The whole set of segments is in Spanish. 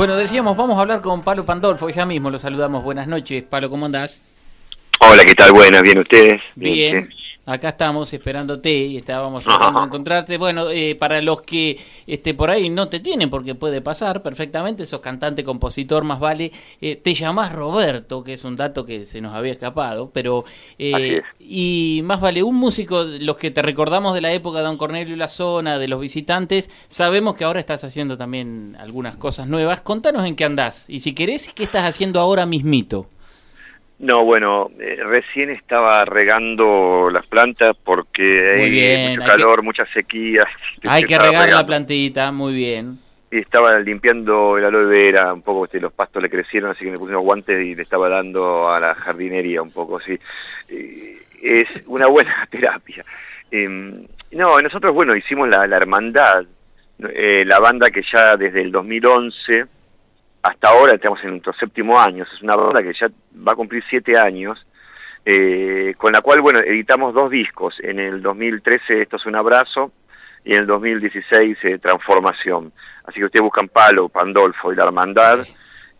Bueno, decíamos, vamos a hablar con Palo Pandolfo, ya mismo lo saludamos. Buenas noches, Palo, ¿cómo andás? Hola, ¿qué tal? Buenas, ¿bien ustedes? Bien. Acá estamos esperándote y estábamos tratando de encontrarte. Bueno, eh, para los que este, por ahí no te tienen, porque puede pasar perfectamente, sos cantante, compositor, más vale. Eh, te llamás Roberto, que es un dato que se nos había escapado, pero. Eh, y más vale, un músico, los que te recordamos de la época de Don Cornelio y la zona, de los visitantes, sabemos que ahora estás haciendo también algunas cosas nuevas. Contanos en qué andás y si querés, ¿qué estás haciendo ahora mismito? No, bueno, eh, recién estaba regando las plantas porque hay mucho calor, mucha sequía. Hay que regar la plantita, muy bien. Y estaba limpiando el aloe vera, un poco este, los pastos le crecieron, así que me puse unos guantes y le estaba dando a la jardinería un poco, sí. es una buena terapia. Em, no, nosotros, bueno, hicimos la, hermandad, eh, la banda que ya desde el 2011 hasta ahora estamos en nuestro séptimo año, es una banda que ya va a cumplir siete años, eh, con la cual, bueno, editamos dos discos, en el 2013 Esto es un abrazo, y en el 2016 eh, Transformación. Así que ustedes buscan Palo, Pandolfo y La Hermandad,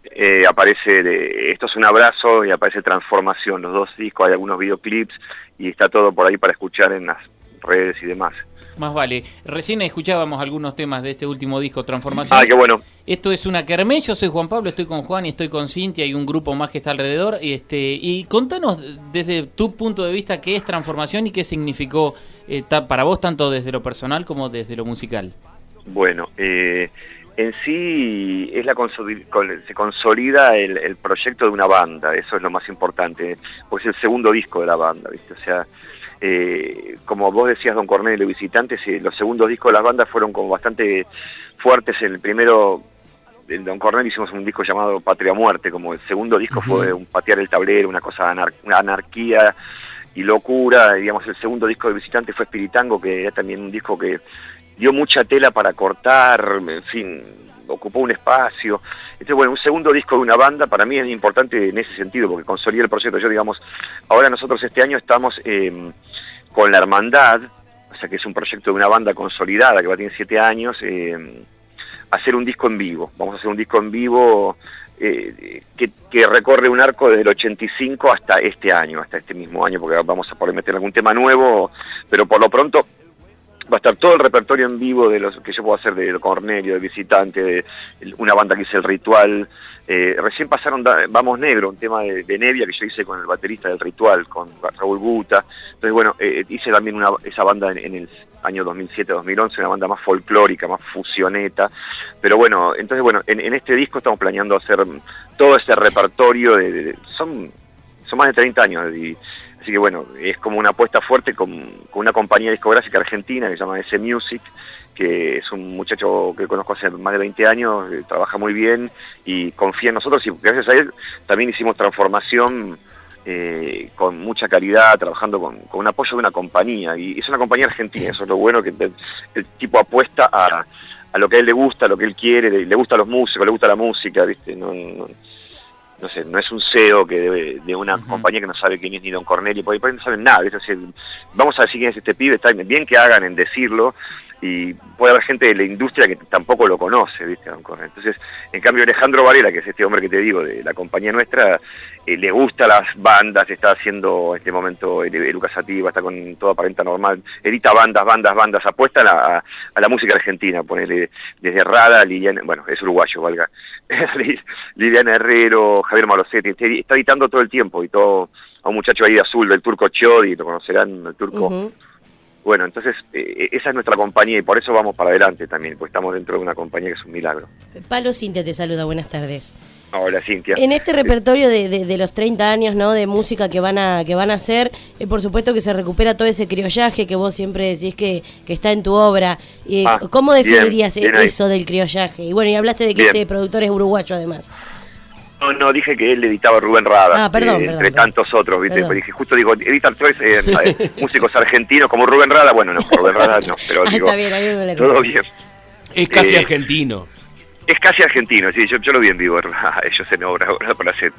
eh, aparece Esto es un abrazo y aparece Transformación, los dos discos, hay algunos videoclips y está todo por ahí para escuchar en las redes y demás. Más vale. Recién escuchábamos algunos temas de este último disco, Transformación. Ah, qué bueno. Esto es una kermés, yo soy Juan Pablo, estoy con Juan y estoy con Cintia y un grupo más que está alrededor. Este, y contanos desde tu punto de vista qué es Transformación y qué significó eh, para vos tanto desde lo personal como desde lo musical. Bueno, eh, en sí es la se consolida el, proyecto de una banda, eso es lo más importante, porque es el segundo disco de la banda, ¿viste? O sea, eh, como vos decías, Don Cornelio, Visitantes, eh, los segundos discos de las bandas fueron como bastante fuertes. El primero, el Don Cornelio hicimos un disco llamado Patria Muerte, como el segundo disco fue un patear el tablero, una cosa, una anarquía y locura. Digamos, el segundo disco de Visitantes fue Espiritango, que era también un disco que dio mucha tela para cortar, en fin, ocupó un espacio. Este, bueno, un segundo disco de una banda para mí es importante en ese sentido, porque consolida el proyecto. Yo, digamos, ahora nosotros este año estamos eh, con La Hermandad, o sea que es un proyecto de una banda consolidada que va a tener siete años, eh, hacer un disco en vivo. Vamos a hacer un disco en vivo eh, que, recorre un arco desde el 85 hasta este año, hasta este mismo año, porque vamos a poder meter algún tema nuevo, pero por lo pronto va a estar todo el repertorio en vivo de los que yo puedo hacer de Cornelio, de Visitante, de una banda que hice El Ritual. Eh, recién pasaron Vamos Negro, un tema de, Nevia que yo hice con el baterista del Ritual, con Raúl Guta. Entonces, bueno, eh, hice también una, esa banda en, el año 2007-2011, una banda más folclórica, más fusioneta. Pero bueno, entonces, bueno, en, este disco estamos planeando hacer todo ese repertorio de... son, son más de 30 años y Así que bueno, es como una apuesta fuerte con, una compañía discográfica argentina que se llama S Music, que es un muchacho que conozco hace más de 20 años, eh, trabaja muy bien y confía en nosotros y gracias a él también hicimos transformación eh, con mucha calidad, trabajando con, un apoyo de una compañía. Y es una compañía argentina, eso es lo bueno, que el, tipo apuesta a, lo que a él le gusta, a lo que él quiere, le, gusta a los músicos, le gusta la música, ¿viste? Sé, no es un CEO que de, una compañía que no sabe quién es ni Don Cornelio, por ahí no saben nada, es decir, vamos a decir quién es este pibe, está bien que hagan en decirlo, y puede haber gente de la industria que tampoco lo conoce, ¿viste? Entonces, en cambio Alejandro Varela, que es este hombre que te digo de la compañía nuestra, eh, le gusta las bandas, está haciendo en este momento Lucas está con toda aparenta normal, edita bandas, bandas, bandas, apuesta a la, música argentina, ponele desde Rada, Liliana, bueno, es uruguayo, valga, Liliana Herrero, Javier Malosetti, está editando todo el tiempo y todo a un muchacho ahí de azul del turco Chodi, lo conocerán, el turco. Bueno, entonces eh, esa es nuestra compañía y por eso vamos para adelante también, pues estamos dentro de una compañía que es un milagro. Palo Cintia te saluda, buenas tardes. Hola Cintia. En este repertorio de, los 30 años ¿no? de música que van a que van a hacer, eh, por supuesto que se recupera todo ese criollaje que vos siempre decís que, que está en tu obra. Eh, ah, ¿Cómo definirías eso del criollaje? Y bueno, y hablaste de que este productor es uruguayo además. No, no, dije que él editaba Rubén Rada, ah, perdón, entre tantos otros, ¿viste? dije, justo digo, editan tres eh, músicos argentinos como Rubén Rada, bueno, no, Rubén Rada no, pero ah, digo, está bien, ahí me todo bien. Es casi eh, argentino. Es casi argentino, sí, yo, yo lo vi en vivo, ellos en obra, para hace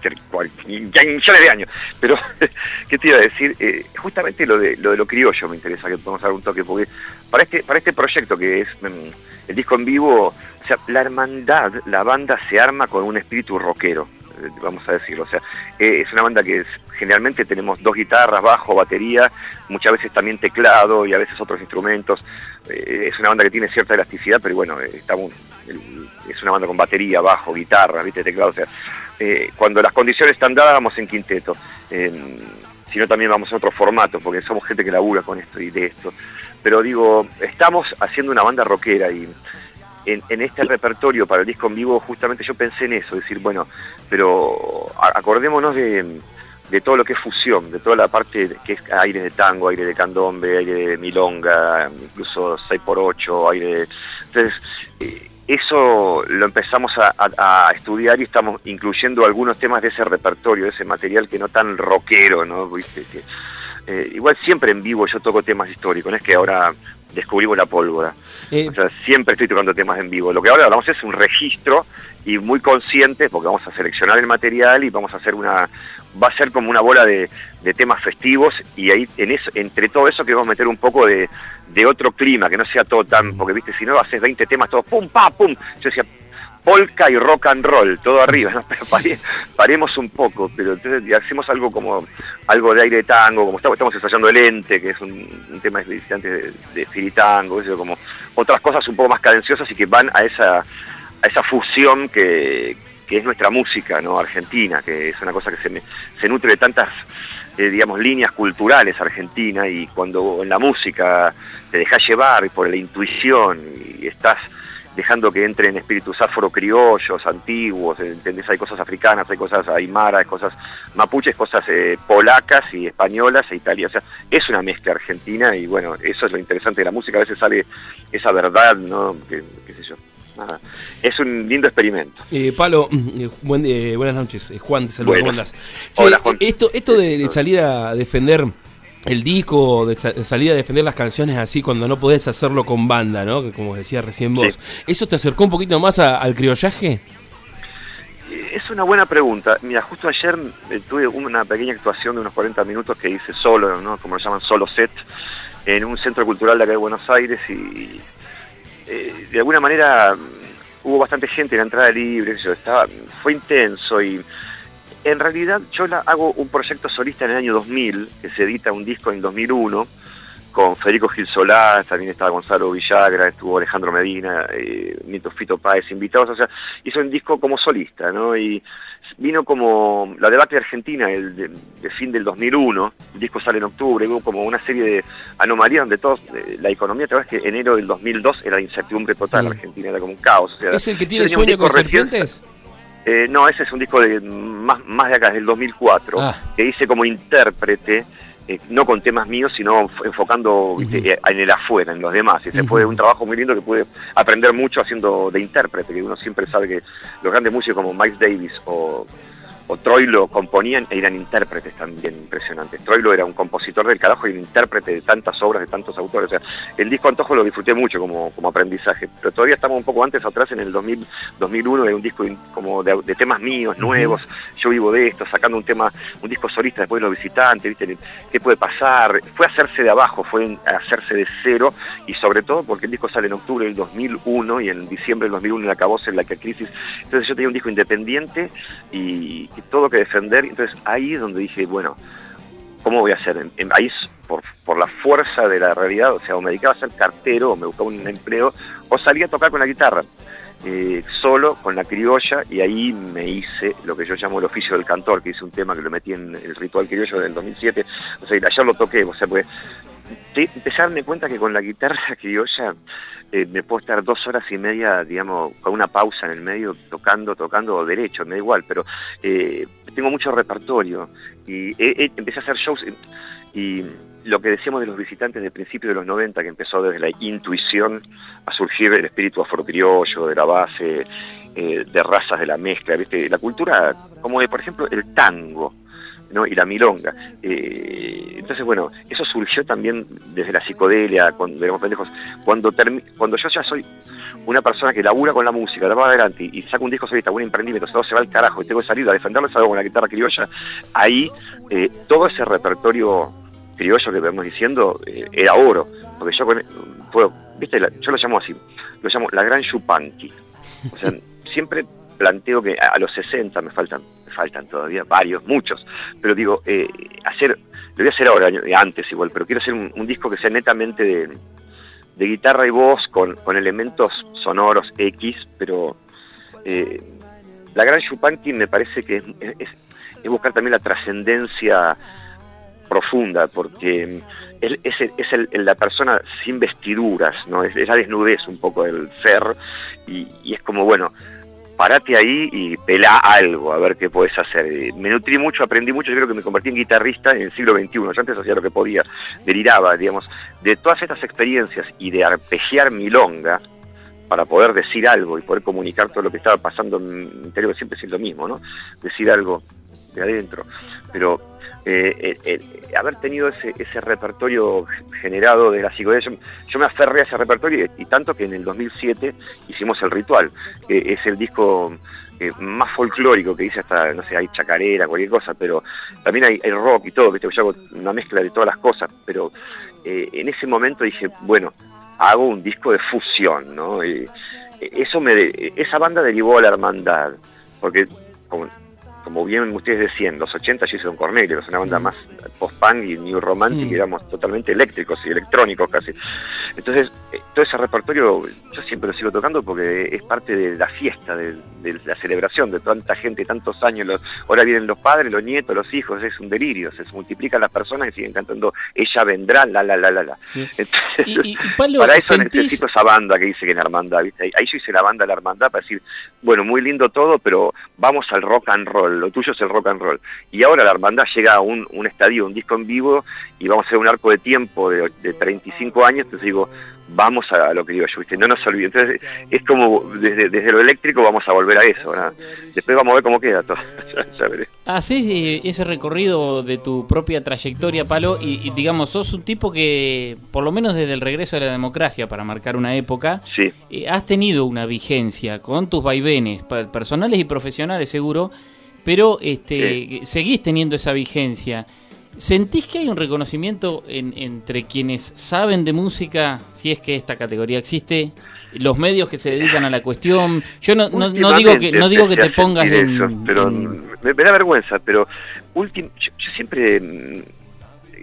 millones de años. Pero, ¿qué te iba a decir? Eh, justamente lo de, lo criollo me interesa, que podemos dar un toque, porque para este, para este proyecto que es mm, el disco en vivo, la hermandad, la banda se arma con un espíritu rockero, vamos a decirlo. O sea, eh, es una banda que generalmente tenemos dos guitarras, bajo, batería, muchas veces también teclado y a veces otros instrumentos. Eh, es una banda que tiene cierta elasticidad, pero bueno, estamos, es una banda con batería, bajo, guitarra, ¿viste? teclado. O sea, cuando las condiciones están dadas, vamos en quinteto. sino también vamos a otro formato, porque somos gente que labura con esto y de esto. Pero digo, estamos haciendo una banda rockera y en, este repertorio para el disco en vivo justamente yo pensé en eso, decir, bueno, pero acordémonos de, todo lo que es fusión, de toda la parte que es aire de tango, aire de candombe, aire de milonga, incluso 6x8, aire de... Entonces, eh, eso lo empezamos a, estudiar y estamos incluyendo algunos temas de ese repertorio, de ese material que no tan rockero, ¿no? Eh, igual siempre en vivo yo toco temas históricos, no es que ahora descubrimos la pólvora. Eh, o sea, siempre estoy tocando temas en vivo. Lo que ahora hacer es un registro y muy consciente, porque vamos a seleccionar el material y vamos a hacer una, va a ser como una bola de, temas festivos y ahí en eso, entre todo eso queremos meter un poco de, de otro clima, que no sea todo tan, porque viste, si no haces 20 temas todos pum, pa, pum. Yo decía, polka y rock and roll, todo arriba, pero paremos un poco, pero entonces hacemos algo como algo de aire de tango, como estamos, ensayando el ente, que es un, tema de, de, eso, como otras cosas un poco más cadenciosas y que van a esa, a esa fusión que, que es nuestra música ¿no? argentina, que es una cosa que se, se nutre de tantas eh, digamos, líneas culturales argentinas y cuando en la música te dejas llevar por la intuición y estás dejando que entren espíritus afro-criollos, antiguos, ¿entendés? Hay cosas africanas, hay cosas aymaras, hay cosas mapuches, cosas eh, polacas y españolas e italianas. O sea, es una mezcla argentina y bueno, eso es lo interesante de la música, a veces sale esa verdad, ¿no? qué sé yo. Es un lindo experimento. Eh, Palo, mm, eh, buenas noches. Juan, te saludo. Hola, Juan. Esto, esto de salir a defender el disco, de, salir a defender las canciones así cuando no podés hacerlo con banda, ¿no? Como decía recién vos. ¿Eso te acercó un poquito más al criollaje? Es una buena pregunta. Mira, justo ayer eh, tuve una pequeña actuación de unos 40 minutos que hice solo, ¿no? Como lo llaman, solo set, en un centro cultural de acá de Buenos Aires y eh, de alguna manera hubo bastante gente en la entrada libre, estaba, fue intenso y en realidad yo la, hago un proyecto solista en el año 2000, que se edita un disco en 2001, con Federico Gil Solá, también estaba Gonzalo Villagra, estuvo Alejandro Medina, eh, Nito Fito Páez invitados, o sea, hizo un disco como solista, ¿no? Y vino como la debate de Argentina el de, fin del 2001, el disco sale en octubre, hubo como una serie de anomalías donde todos, eh, la economía, te que enero del 2002 era incertidumbre total, mm. Argentina era como un caos. ¿Es el que tiene sueño con serpientes? Eh, no, ese es un disco de más, más de acá, del 2004, ah. que hice como intérprete, eh, no con temas míos, sino enfocando eh, en el afuera, en los demás. Ese fue un trabajo muy lindo que pude aprender mucho haciendo de intérprete, que uno siempre sabe que los grandes músicos como Mike Davis o o Troilo componían e eran intérpretes también impresionantes. Troilo era un compositor del carajo y un intérprete de tantas obras de tantos autores. O sea, el disco Antojo lo disfruté mucho como, como aprendizaje, pero todavía estamos un poco antes, atrás en el 2000, 2001, de un disco como de, temas míos, nuevos. Yo vivo de esto, sacando un tema, un disco solista después de los visitantes, ¿viste? ¿Qué puede pasar? Fue hacerse de abajo, fue hacerse de cero y sobre todo porque el disco sale en octubre del 2001 y en diciembre del 2001 acabó en la crisis. Entonces yo tenía un disco independiente y todo que defender. Entonces ahí es donde dije, bueno, ¿cómo voy a hacer? Ahí por, la fuerza de la realidad, o sea, o me dedicaba a ser cartero, o me buscaba un empleo, o salía a tocar con la guitarra. Eh, solo con la criolla y ahí me hice lo que yo llamo el oficio del cantor, que hice un tema que lo metí en el ritual criollo del 2007, o sea, ayer lo toqué, o sea, pues empecé a darme cuenta que con la guitarra criolla eh, me puedo estar dos horas y media, digamos, con una pausa en el medio, tocando, tocando, derecho, me da igual, pero eh, tengo mucho repertorio y empecé a hacer shows y, lo que decíamos de los visitantes del principio de los 90, que empezó desde la intuición a surgir el espíritu afrocriollo, de la base, eh, de razas de la mezcla, ¿viste? la cultura, como de, por ejemplo, el tango, y la milonga. Eh, entonces, bueno, eso surgió también desde la psicodelia, cuando éramos pendejos. Cuando, cuando yo ya soy una persona que labura con la música, la va adelante y, saca un disco solista, un emprendimiento, todo se va al carajo y tengo que salir a defenderlo, algo con la guitarra criolla, ahí eh, todo ese repertorio criollo que vemos diciendo, eh, era oro. Porque yo, puedo, ¿viste? yo lo llamo así, lo llamo la gran chupanqui. O sea, siempre planteo que a los 60 me faltan, faltan todavía varios, muchos, pero digo, eh, hacer, lo voy a hacer ahora, antes igual, pero quiero hacer un, disco que sea netamente de, guitarra y voz con, elementos sonoros X, pero eh, la gran Chupanqui me parece que es, buscar también la trascendencia profunda, porque es, es, la persona sin vestiduras, ¿no? es esa desnudez un poco del ser, y, y es como, bueno, parate ahí y pelá algo, a ver qué puedes hacer. Me nutrí mucho, aprendí mucho, yo creo que me convertí en guitarrista en el siglo XXI, yo antes hacía lo que podía, deliraba, digamos, de todas estas experiencias y de arpegiar milonga para poder decir algo y poder comunicar todo lo que estaba pasando en mi interior, siempre es lo mismo, ¿no? Decir algo de adentro. Pero eh, eh, eh, haber tenido ese, ese, repertorio generado de la psicodelia, yo, me aferré a ese repertorio y, tanto que en el 2007 hicimos El Ritual, que es el disco más folclórico que hice hasta, no sé, hay chacarera, cualquier cosa, pero también hay, rock y todo, ¿viste? yo hago una mezcla de todas las cosas, pero en ese momento dije, bueno, hago un disco de fusión, ¿no? eso me, esa banda derivó a la hermandad, porque como bien ustedes decían, los 80 yo hice Don Cornelio, es una banda más post-punk y new romantic, mm. éramos totalmente eléctricos y electrónicos casi. Entonces, eh, todo ese repertorio yo siempre lo sigo tocando porque es parte de la fiesta, de, la celebración de tanta gente, tantos años. ahora vienen los padres, los nietos, los hijos, es un delirio, se multiplican las personas y siguen cantando Ella vendrá, la, la, la, la, la. para eso necesito esa banda que dice que en Hermandad, ¿viste? Ahí yo hice la banda la Hermandad para decir, bueno, muy lindo todo, pero vamos al rock and roll, lo tuyo es el rock and roll. Y ahora la Hermandad llega a un, un estadio, un disco en vivo, y vamos a hacer un arco de tiempo de, de 35 años, entonces digo, vamos a, lo que digo yo, ¿viste? no nos olvidemos. Entonces, es como desde, desde, lo eléctrico vamos a volver a eso. Después vamos a ver cómo queda todo. Haces eh, ese recorrido de tu propia trayectoria, Palo, y, digamos, sos un tipo que, por lo menos desde el regreso de la democracia, para marcar una época, sí. Eh, has tenido una vigencia con tus vaivenes personales y profesionales, seguro, pero este, seguís teniendo esa vigencia. ¿Sentís que hay un reconocimiento entre quienes saben de música, si es que esta categoría existe, los medios que se dedican a la cuestión? Yo no, no, digo que no digo que te pongas en, pero Me, da vergüenza, pero yo, siempre mm,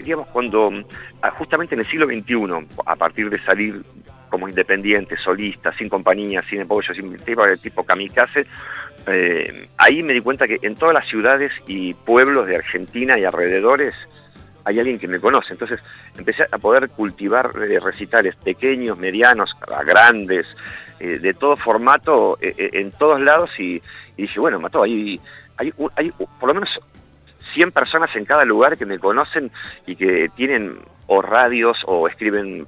digamos cuando ah, justamente en el siglo XXI, a partir de salir como independiente, solista, sin compañía, sin apoyo, sin tipo, tipo kamikaze, eh, ahí me di cuenta que en todas las ciudades y pueblos de Argentina y alrededores hay alguien que me conoce. Entonces empecé a poder cultivar eh, recitales pequeños, medianos, grandes, eh, de todo formato, en todos lados y, dije, bueno, mató, hay, hay por lo menos 100 personas en cada lugar que me conocen y que tienen o radios o escriben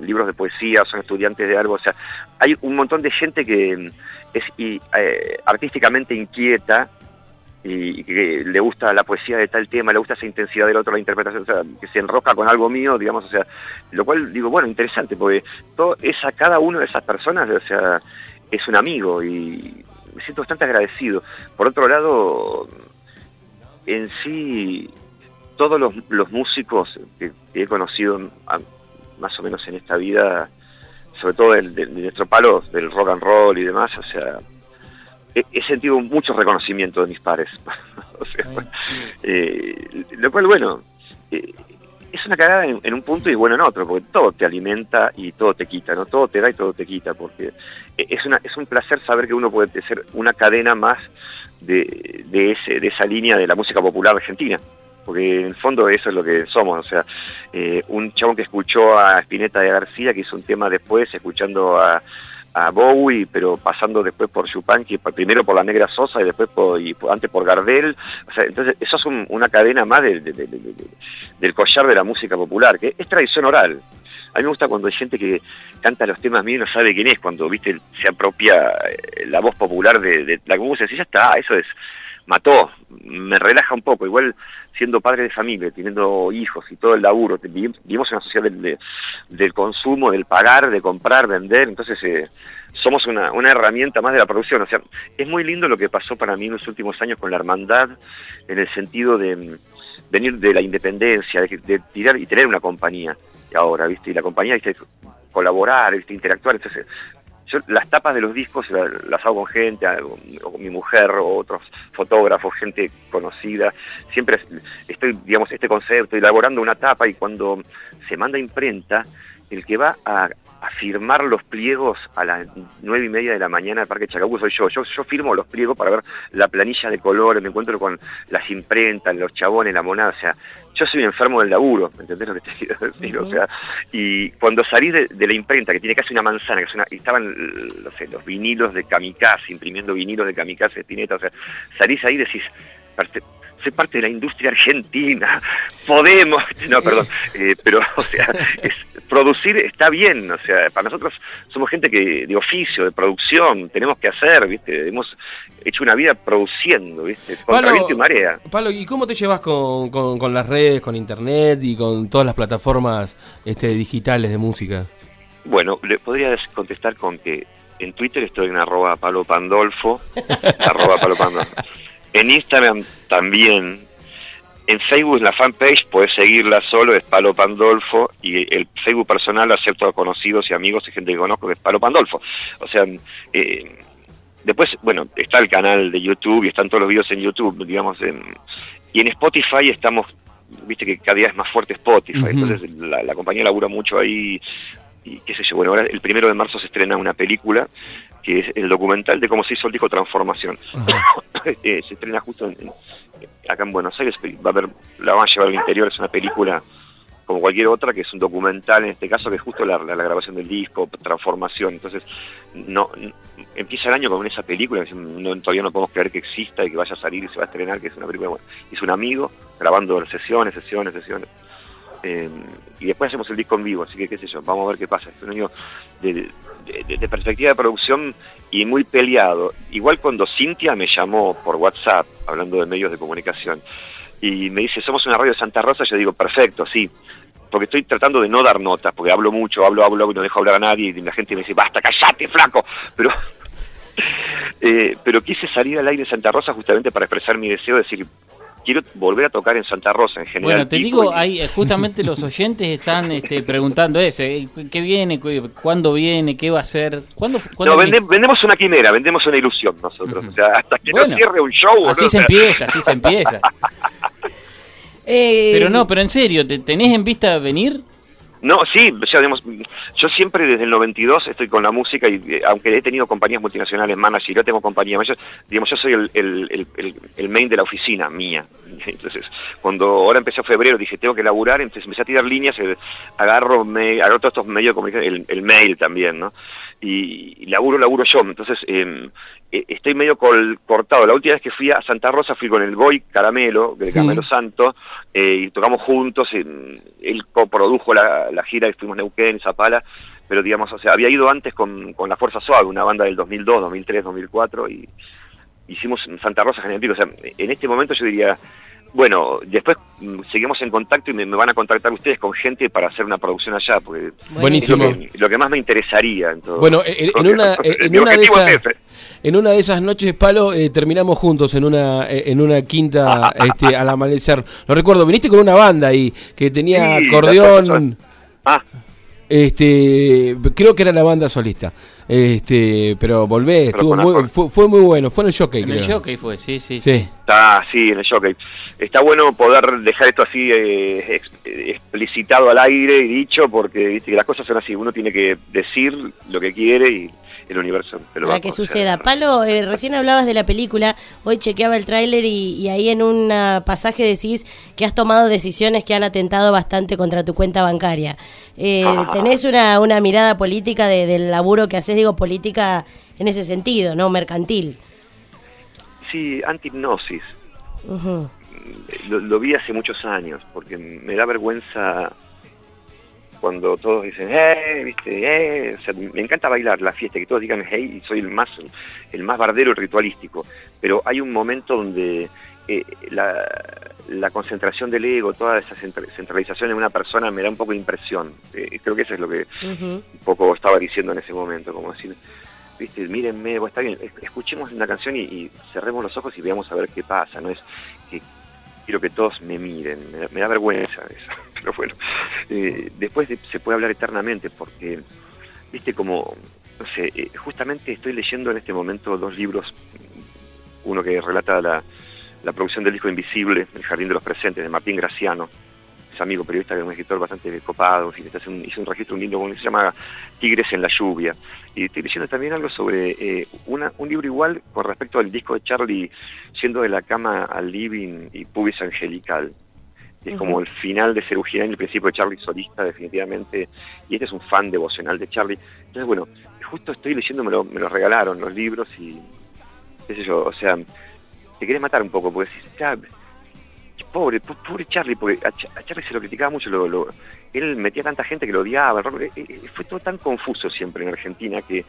libros de poesía, son estudiantes de algo, o sea, hay un montón de gente que es eh, artísticamente inquieta y, que le gusta la poesía de tal tema, le gusta esa intensidad del otro, la interpretación, o sea, que se enroca con algo mío, digamos, o sea, lo cual digo, bueno, interesante, porque todo esa, cada una de esas personas, o sea, es un amigo y me siento bastante agradecido. Por otro lado, en sí, todos los, músicos que, he conocido más o menos en esta vida, sobre todo de, nuestro palo, del rock and roll y demás, o sea, he, sentido mucho reconocimiento de mis pares. Eh, lo cual, bueno, eh, es una cagada en, un punto y bueno en otro, porque todo te alimenta y todo te quita, ¿no? Todo te da y todo te quita, porque es, una, es un placer saber que uno puede ser una cadena más de, de, ese, de esa línea de la música popular argentina porque en el fondo eso es lo que somos, o sea, eh, un chabón que escuchó a Spinetta de García, que hizo un tema después, escuchando a, Bowie, pero pasando después por Chupanqui, primero por la Negra Sosa y después por, y antes por Gardel, entonces eso es una cadena más del collar de la música popular, que es tradición oral. A mí me gusta cuando hay gente que canta los temas míos y no sabe quién es, cuando viste se apropia eh, la voz popular de, la música, y ya está, eso es mató, me relaja un poco, igual siendo padre de familia, teniendo hijos y todo el laburo, vivimos en una sociedad del, consumo, del pagar, de comprar, vender, entonces eh, somos una, herramienta más de la producción, o sea, es muy lindo lo que pasó para mí en los últimos años con la hermandad, en el sentido de, venir de la independencia, de, tirar y tener una compañía ahora, ¿viste? Y la compañía, ¿viste? Colaborar, ¿viste? Interactuar, entonces yo las tapas de los discos las hago con gente, o mi mujer, o otros fotógrafos, gente conocida. Siempre estoy, digamos, este concepto, elaborando una tapa y cuando se manda imprenta, el que va a, firmar los pliegos a las nueve y media de la mañana del Parque Chacabuco soy yo. yo. Yo firmo los pliegos para ver la planilla de colores, me encuentro con las imprentas, los chabones, la monada, o sea, yo soy un enfermo del laburo, ¿me entendés lo que te quiero decir? O sea, y cuando salí de, la imprenta, que tiene casi una manzana, que es una, y estaban no sé, los vinilos de kamikaze, imprimiendo vinilos de kamikaze, Spinetta, o sea, salís ahí y decís, soy parte de la industria argentina, podemos, no, perdón, eh, pero, o sea, producir está bien, o sea, para nosotros somos gente que de oficio, de producción, tenemos que hacer, ¿viste? Hemos hecho una vida produciendo, ¿viste? Contra viento y marea. Pablo, ¿y cómo te llevas con, con, las redes, con internet y con todas las plataformas este, digitales de música? Bueno, le podría contestar con que en Twitter estoy en arroba Palo Pandolfo, arroba Palo Pandolfo. En Instagram también. En Facebook, en la fanpage, puedes seguirla solo, es Palo Pandolfo, y el Facebook personal acepto a conocidos y amigos y gente que conozco que es Palo Pandolfo. O sea, eh, después, bueno, está el canal de YouTube y están todos los videos en YouTube, digamos, y en Spotify estamos, viste que cada día es más fuerte Spotify, entonces la, la compañía labura mucho ahí, y qué sé yo, bueno, ahora el primero de marzo se estrena una película que es el documental de cómo se hizo el disco Transformación. Eh, se estrena justo en, acá en Buenos Aires, va a ver, la van a llevar al interior, es una película como cualquier otra, que es un documental en este caso, que es justo la, grabación del disco, transformación. Entonces, no, empieza el año con esa película, que todavía no podemos creer que exista y que vaya a salir y se va a estrenar, que es una película, bueno, es un amigo grabando sesiones, sesiones, sesiones. Eh, y después hacemos el disco en vivo, así que qué sé yo, vamos a ver qué pasa. Es un año de, perspectiva de producción y muy peleado. Igual cuando Cintia me llamó por WhatsApp, hablando de medios de comunicación, y me dice, somos una radio de Santa Rosa, yo digo, perfecto, sí, porque estoy tratando de no dar notas, porque hablo mucho, hablo, hablo, y no dejo hablar a nadie, y la gente me dice, basta, callate, flaco, pero... Eh, pero quise salir al aire de Santa Rosa justamente para expresar mi deseo de decir, quiero volver a tocar en Santa Rosa en general. Bueno, te digo, hay, eh, justamente los oyentes están este, preguntando eso, eh, ¿qué viene? ¿Cuándo viene? ¿Qué va a ser? ¿Cuándo, no, vendemos una quimera, vendemos una ilusión nosotros, o sea, hasta que no cierre un show. Así se empieza, así se empieza. Eh, pero no, pero en serio, ¿te ¿tenés en vista venir? No, sí, o sea, digamos, yo siempre desde el 92 estoy con la música y eh, aunque he tenido compañías multinacionales, manager, yo tengo compañía digamos, yo soy el, el, el, main de la oficina mía. Entonces, cuando ahora empecé a febrero, dije, tengo que laburar, entonces empecé a tirar líneas, eh, agarro, me, agarro todos estos medios de comunicación, el, mail también, ¿no? Y, laburo, laburo yo. Entonces, eh, eh, estoy medio cortado. La última vez que fui a Santa Rosa fui con el Boy Caramelo, del Caramelo Santo, eh, y tocamos juntos. él coprodujo la, la gira y fuimos Neuquén, Zapala, pero digamos, o sea, había ido antes con, con La Fuerza Suave, una banda del 2002, 2003, 2004, y hicimos Santa Rosa General O sea, en este momento yo diría, bueno, después mm, seguimos en contacto y me, van a contactar ustedes con gente para hacer una producción allá, porque Buenísimo. lo, que, más me interesaría en todo. Bueno, en, una, en una de esas, en una de esas noches, Palo, eh, terminamos juntos en una eh, en una quinta este, al amanecer. Lo recuerdo, viniste con una banda ahí que tenía acordeón. Ah. Este, creo que era la banda solista. Este, pero volvé, estuvo muy, fue, muy bueno, fue en el Jockey, En el Jockey fue, sí, sí, sí. Está, sí, en el Jockey. Está bueno poder dejar esto así eh, explicitado al aire y dicho, porque ¿viste? las cosas son así, uno tiene que decir lo que quiere y el universo. Para que suceda. Palo, eh, recién hablabas de la película, hoy chequeaba el tráiler y, ahí en un pasaje decís que has tomado decisiones que han atentado bastante contra tu cuenta bancaria. Eh, ah. ¿Tenés una, una mirada política del laburo que haces, digo, política en ese sentido, no mercantil? Sí, antihipnosis. lo, lo vi hace muchos años, porque me da vergüenza cuando todos dicen, ¡eh! ¿viste? ¡eh! me encanta bailar la fiesta, que todos digan, ¡hey! y soy el más, el más bardero, el ritualístico. Pero hay un momento donde eh, la, concentración del ego, toda esa centralización en una persona me da un poco de impresión. Eh, creo que eso es lo que un poco estaba diciendo en ese momento, como decir, viste, mírenme, está bien, escuchemos una canción y, cerremos los ojos y veamos a ver qué pasa, no es que quiero que todos me miren, me da, vergüenza eso, pero bueno, eh, después se puede hablar eternamente porque, viste, como, no sé, eh, justamente estoy leyendo en este momento dos libros, uno que relata la, la producción del disco Invisible, El Jardín de los Presentes, de Martín Graciano, es amigo periodista, que es un escritor bastante copado, en hizo un registro un lindo que se llama Tigres en la lluvia. Y estoy leyendo también algo sobre eh, un libro igual con respecto al disco de Charlie, siendo de la cama al living y pubis angelical. Es como el final de Cerugirán y el principio de Charlie solista, definitivamente. Y este es un fan devocional de Charlie. Entonces, bueno, justo estoy leyendo, me lo, me lo regalaron los libros y qué sé yo, o sea, te querés matar un poco, porque decís, pobre, pobre Charlie, porque a, Charlie se lo criticaba mucho, lo, él metía tanta gente que lo odiaba, eh, eh, fue todo tan confuso siempre en Argentina que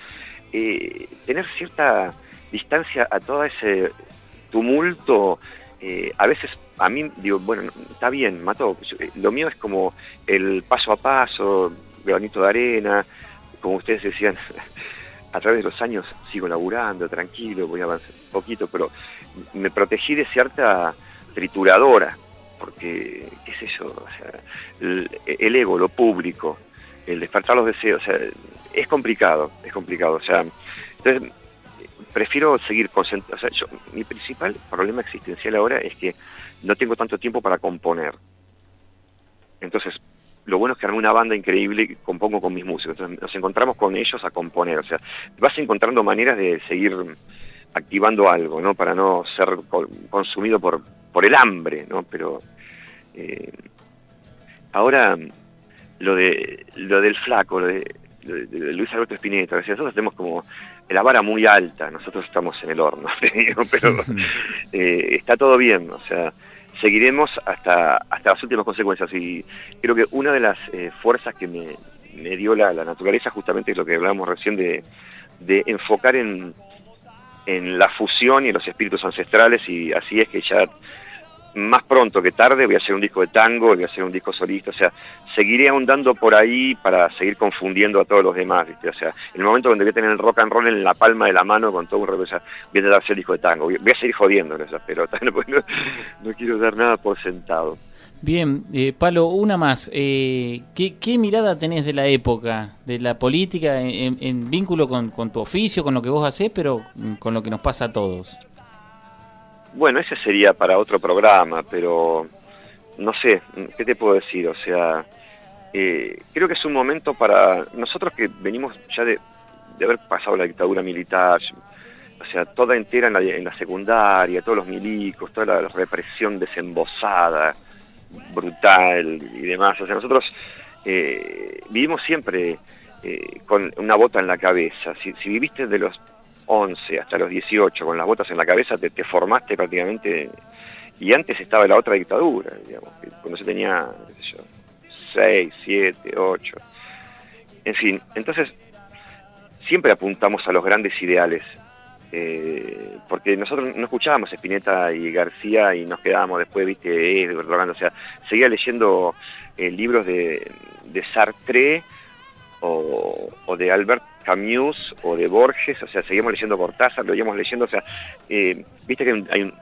eh, tener cierta distancia a todo ese tumulto, a veces a mí digo, bueno, está bien, mató, lo mío es como el paso a paso, granito de arena, como ustedes decían, a través de los años sigo laburando, tranquilo, voy a avanzar un poquito, pero me protegí de cierta trituradora, porque, qué sé yo, o sea, el, ego, lo público, el despertar los deseos, o sea, es complicado, es complicado, o sea, entonces prefiero seguir concentrado, mi principal problema existencial ahora es que no tengo tanto tiempo para componer. Entonces, lo bueno es que armé una banda increíble y compongo con mis músicos. Entonces nos encontramos con ellos a componer. O sea, vas encontrando maneras de seguir activando algo, ¿no? Para no ser consumido por, por el hambre, ¿no? Pero eh, ahora lo de lo del flaco, lo de, Luis Alberto Spinetta, nosotros tenemos como la vara muy alta, nosotros estamos en el horno, pero eh, está todo bien, o sea, seguiremos hasta, hasta las últimas consecuencias y creo que una de las eh, fuerzas que me, me dio la, la, naturaleza justamente es lo que hablábamos recién de, de enfocar en, en la fusión y en los espíritus ancestrales y así es que ya más pronto que tarde voy a hacer un disco de tango, voy a hacer un disco solista, o sea, seguiré ahondando por ahí para seguir confundiendo a todos los demás, ¿viste? O sea, el momento donde voy a tener el rock and roll en la palma de la mano con todo un rock, o voy a tratar de hacer el disco de tango, voy a seguir jodiendo pero no, no quiero dar nada por sentado. Bien, eh, Palo, una más. Eh, ¿qué, mirada tenés de la época, de la política, en, vínculo con, tu oficio, con lo que vos hacés, pero con lo que nos pasa a todos? Bueno, ese sería para otro programa, pero no sé, ¿qué te puedo decir? O sea, eh, creo que es un momento para nosotros que venimos ya de, haber pasado la dictadura militar, o sea, toda entera en la, en la secundaria, todos los milicos, toda la represión desembosada brutal y demás. O sea, nosotros eh, vivimos siempre eh, con una bota en la cabeza. Si, viviste de los 11 hasta los 18 con las botas en la cabeza, te, te formaste prácticamente. Y antes estaba la otra dictadura, digamos, cuando se tenía, qué sé yo, 6, 7, 8. En fin, entonces siempre apuntamos a los grandes ideales eh, porque nosotros no escuchábamos Spinetta y García y nos quedábamos después, viste, eh, o sea, seguía leyendo eh, libros de, Sartre o, de Albert Camus o de Borges, o sea, seguíamos leyendo Cortázar, lo íbamos leyendo, o sea, eh, viste que hay un,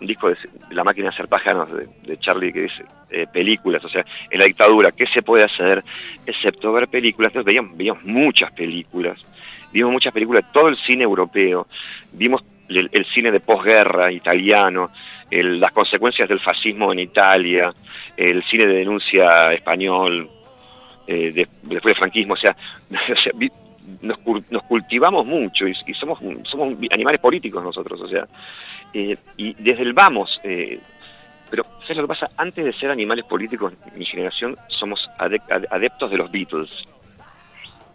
disco de La máquina de ser pájaros de, Charlie que dice películas, o sea, en la dictadura, ¿qué se puede hacer excepto ver películas? Entonces veíamos, veíamos muchas películas vimos muchas películas, todo el cine europeo, vimos el, cine de posguerra italiano, las consecuencias del fascismo en Italia, el cine de denuncia español, eh, después del franquismo, o sea, nos, cultivamos mucho y, somos, somos animales políticos nosotros, o sea, eh, y desde el vamos, eh, pero ¿sabes lo que pasa? Antes de ser animales políticos, mi generación somos adeptos de los Beatles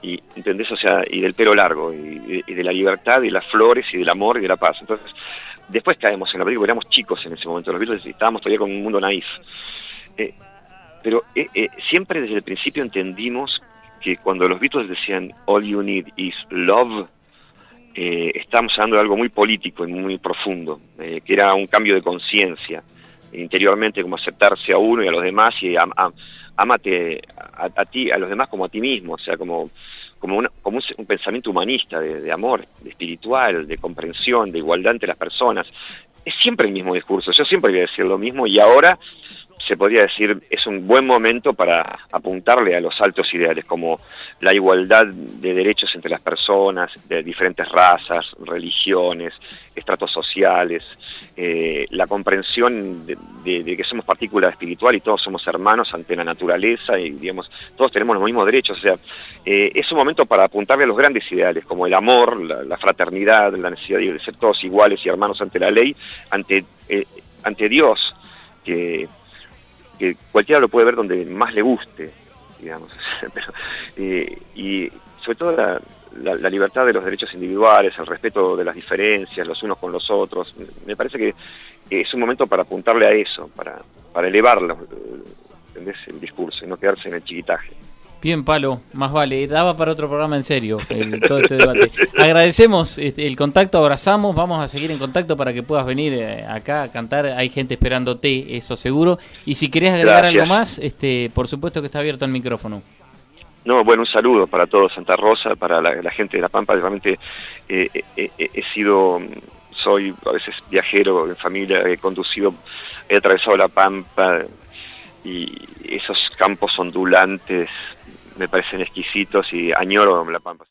y ¿entendés? O sea, y del pelo largo, y, de la libertad, y las flores, y del amor, y de la paz. Entonces, después caemos en la película, éramos chicos en ese momento, los Beatles, estábamos todavía con un mundo naif. Eh, pero eh, eh, siempre desde el principio entendimos que cuando los Beatles decían All You Need Is Love, estábamos hablando de algo muy político y muy profundo, que era un cambio de conciencia interiormente, como aceptarse a uno y a los demás y a, amate a, ti, a los demás como a ti mismo, o sea, como, como, un, pensamiento humanista, de, amor, de espiritual, de comprensión, de igualdad entre las personas. es siempre el mismo discurso, yo siempre voy a decir lo mismo y ahora se podría decir, es un buen momento para apuntarle a los altos ideales, como la igualdad de derechos entre las personas, de diferentes razas, religiones, estratos sociales, eh, la comprensión de, que somos partícula espiritual y todos somos hermanos ante la naturaleza y, digamos, todos tenemos los mismos derechos. O sea, eh, es un momento para apuntarle a los grandes ideales, como el amor, la, fraternidad, la necesidad de ser todos iguales y hermanos ante la ley, ante, eh, ante Dios, que cualquiera lo puede ver donde más le guste, digamos. Eh, y sobre todo la, libertad de los derechos individuales, el respeto de las diferencias, los unos con los otros. Me parece que es un momento para apuntarle a eso, para, para elevarlo, el discurso y no quedarse en el chiquitaje. Bien, Palo, más vale. Daba para otro programa en serio todo este debate. Agradecemos este, el contacto, abrazamos, vamos a seguir en contacto para que puedas venir eh, acá a cantar. Hay gente esperándote, eso seguro. Y si querés agregar algo más, este, por supuesto que está abierto el micrófono. No, bueno, un saludo para todos Santa Rosa, para la, gente de La Pampa. Realmente eh, eh, he sido, soy a veces viajero en familia, he conducido, he atravesado La Pampa y esos campos ondulantes me parecen exquisitos y añoro La Pampa.